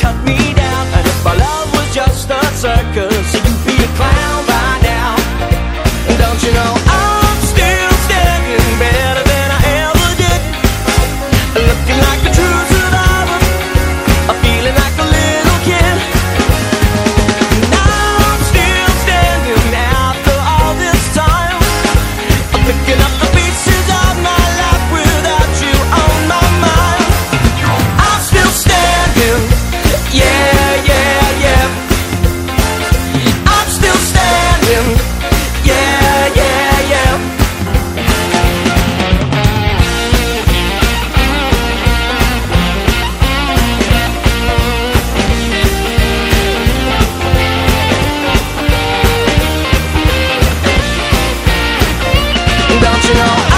cut me you know